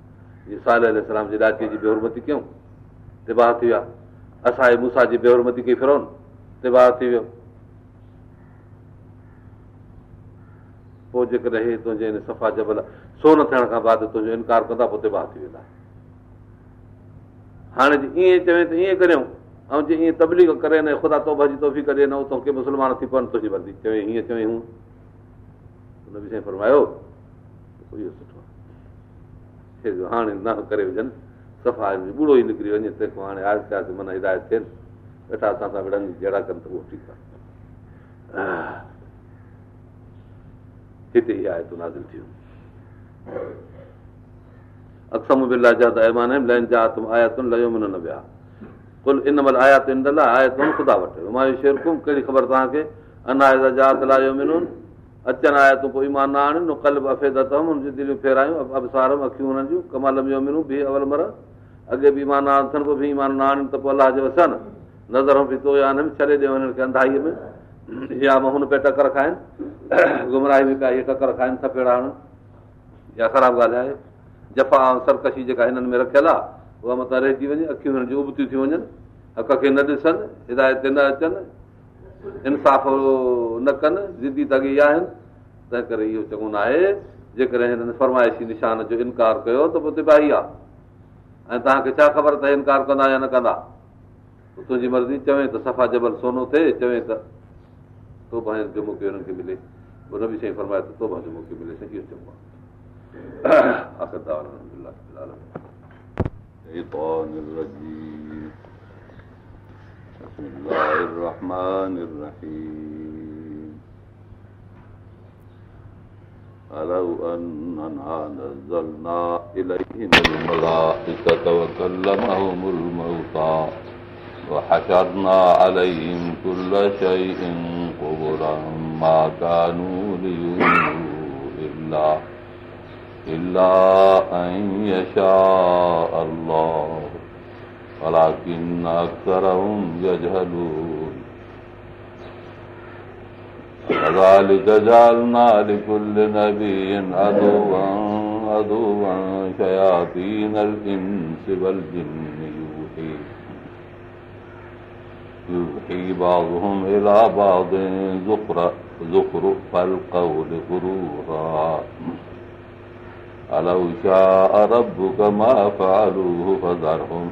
सल सलाम जी ॾाचीअ जी बेहरमती कयूं तिबाह थी विया असांजे मूसा जी बेहरमती कई फिरोन तिबाह थी वियो पोइ जेकॾहिं तुंहिंजे हिन सफ़ा जबल सो न थियण खां बाद तुंहिंजो इनकार कंदा पोइ तिबाह थी वेंदा हाणे ईअं चवे त ईअं करियूं ऐं जे ईअं तबलीग करे न ख़ुदा तोहा जी तोफ़ी करे न उतां के मुस्लमान थी पवनि तुंहिंजी तोखे चवे हीअं चवे हूं फरमायो इहो सुठो हिदायत थियनि वठी शेर अचनि आया तूं पोइ ईमान न ईमानुकल बि अफ़ेद अथम हुन जूं दिलियूं फेरायूं अबसारम अखियूं हुननि जूं कमाल में अमिरूं बि अवल मर अॻे बि ईमान अथनि पोइ बि ईमान न आणनि त पोइ अलाह जे वसनि नज़र बि तो या हिननि छॾे ॾियो हिननि खे अंधाईअ में या हुन पिया टकर खाइनि गुमराही बि काई इहे टकरु खाइनि थपेड़ा हणनि इहा ख़राबु ॻाल्हि आहे जफ़ा ऐं सरकशी जेका हिननि में रखियल आहे उहा मथां रहिजी वञे अखियूं हिननि जूं उबतियूं थी वञनि हक़ खे न ॾिसनि हिदायत ते न अचनि इंसाफ़ न कनि तंहिं करे इहो चङो न आहे हिननि फरमाइशी निशान जो इनकार कयो त पोइ आहे ऐं तव्हांखे छा ख़बर त इनकार कंदा या न कंदा तुंहिंजी मर्ज़ी चवे त सफ़ा जबल सोनो थिए चवे त हिननि खे मिले मिले بسم الله الرحمن الرحيم ألو أننا نزلنا إليهم الملائكة وكلمهم الموتى وحشرنا عليهم كل شيء قبرا ما كانوا ليؤمنوا إلا إلا أن يشاء الله ولكن أكثرهم يجهلون كذلك جعلنا لكل نبي عدوا عدوا شياطين الإنس والجن يوحي يوحي بعضهم إلى بعض زخرة زخرة القول غرورا ألو شاء ربك ما فعلوه فذرهم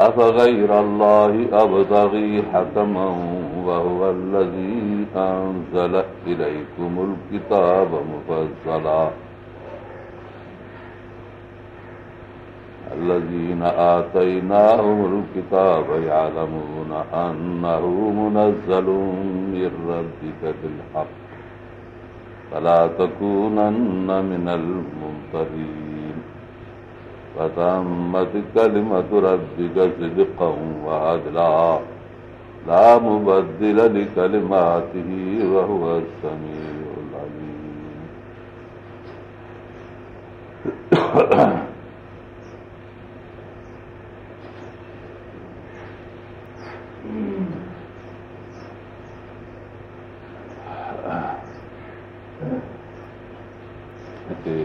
أفغير الله أبتغي حكما وهو الذي أنزل إليكم الكتاب مفصلا الذين آتيناهم الكتاب يعلمون أنه منزل من ربك بالحق فلا تكونن من الممترين فتمت كلمة ربك صدقا وعدلا لا مبدل لكلماته وهو السميع العليم [clears throat] [clears throat] Okay.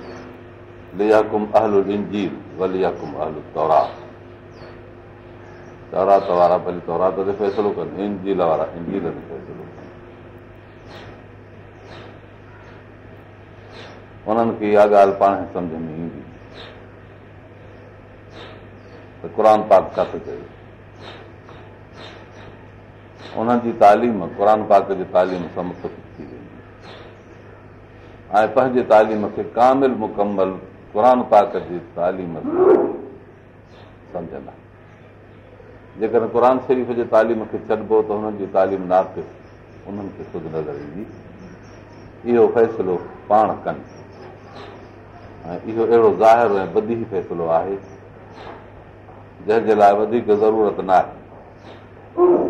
ليكم اهل الانجيل وليكم اهل التوراة تورا تورا بل تورا تو دے فیصلو کن انجیل وارا انجیل دے فیصلو کن انہاں کی اگ آل پان سمجھ نہیں ہندی پاک کا تے کہے انہاں دی تعلیم قران پاک دی تعلیم سمجھ سکتی ہے آئے پہنچے تعلیم کے کامل مکمل क़ुर पाक जी तालीम सम्झंदा जेकॾहिं क़ुर शरीफ़ जे तालीम खे छॾिबो त हुननि जी तालीम उन्हनि खे नाक़ु नज़र ईंदी इहो फ़ैसिलो पाण कनि ऐं इहो अहिड़ो ज़ाहिर ऐं बदी फ़ैसिलो आहे जंहिंजे लाइ वधीक ज़रूरत न आहे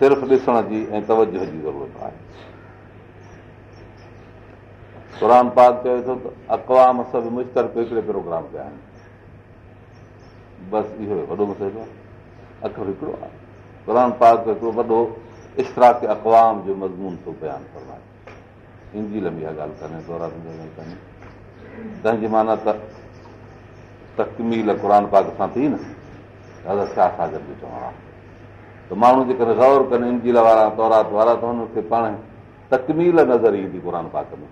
सिर्फ़ु ॾिसण जी ऐं तवजो जी ज़रूरत आहे क़ुर पाक चए थो त अक़वाम सभु मुश्तक हिकिड़े प्रोग्राम कया आहिनि बसि इहो वॾो मसइलो आहे अखर हिकिड़ो आहे क़ुर पाक हिकिड़ो वॾो इश्तराक अक़वाम जो मज़मून थो बयानु करणु इंजील इहा ॻाल्हि कान्हे कान्हे दौरा तंहिंजी माना त तकमील क़ुर पाक सां थी न दादा छा नागर जो चवणो आहे त माण्हू जेकॾहिं गौर कनि इंजील वारा तौरात वारा त हुनखे पाण तकमील नज़र ईंदी क़ुर पाक में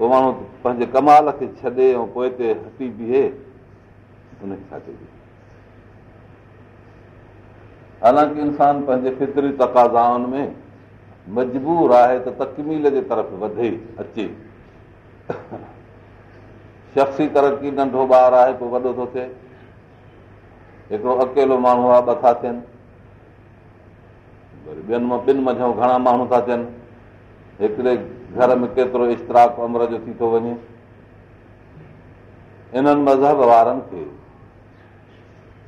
उहो माण्हू पंहिंजे कमाल खे छॾे ऐं पोइ ते हटी बीहे उनखे छा चइजे हालांकि इंसान पंहिंजे फितरी तक़ाज़ाउनि में मजबूर आहे त तकमील जे तरफ़ वधे अचे शख्सी तरकी नंढो ॿारु आहे पोइ वॾो थो थिए हिकिड़ो अकेलो माण्हू आहे ॿ था थियनि मां ॿिनि मंझां घणा माण्हू था थियनि हिकिड़े घर में केतिरो इश्तराक अमर जो थी थो वञे इन्हनि मज़हब वारनि खे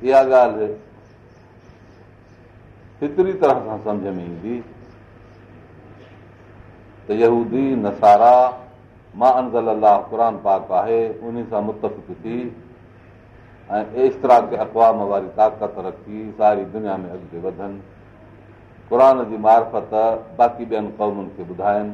इहा ॻाल्हि फेतिरी तरह सां सम्झ में ईंदी त यूदी नसारा मां अलाह क़ुरान पाक आहे उन सां मुतफ़िक़ थी ऐं एतिराक अक़वाम वारी ताक़त रखी सारी दुनिया में अॻिते वधनि क़ुर जी मार्फत बाक़ी ॿियनि क़ौमुनि खे ॿुधाइनि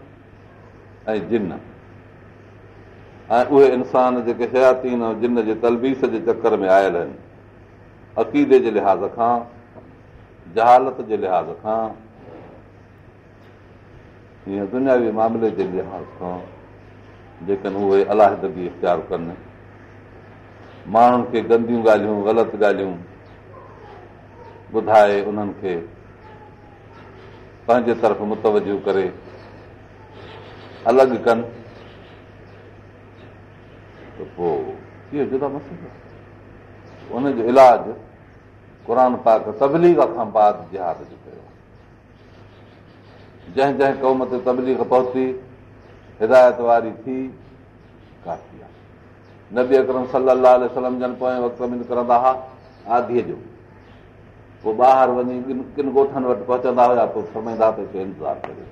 ऐं जिन ऐं उहे इंसान जेके हयातीन ऐं जिन जे तलबीस जे चकर में आयल आहिनि अक़ीदे जे लिहाज़ खां जहालत जे लिहाज़ खां हीअं दुनियावी मामले जे लिहाज़ खां जेकॾहिं उहे अलाहदगी इख़्तियार कनि माण्हुनि खे गंदियूं ॻाल्हियूं ग़लति ॻाल्हियूं ॿुधाए उन्हनि खे पंहिंजे तरफ़ मुतवजो करे अलॻि कनि त पोइ इहो जुदा मसीदा उनजो इलाज क़ुर पाक तबलीग खां बाद जिहाद जो कयो जंहिं जंहिं क़ौम ते तबलीग पहुती हिदायत वारी थी काफ़ी आहे नबी अकरम सलाह पोएं वक़्त निकिरंदा हुआ आदीअ जो पोइ ॿाहिरि वञी किन ॻोठनि वटि पहुचंदा पोइ त इंतज़ारु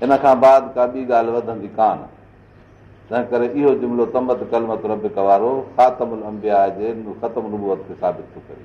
हिन खां बाद का ॿी ॻाल्हि कान तंहिं करे इहो जुमिलो साबित थो करे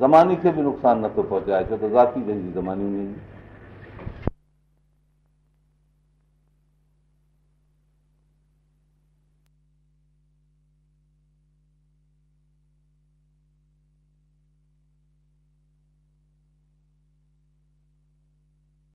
ज़मानी खे बि नुक़सानु नथो पहुचाए छो त ज़ाती पंहिंजी ज़माने में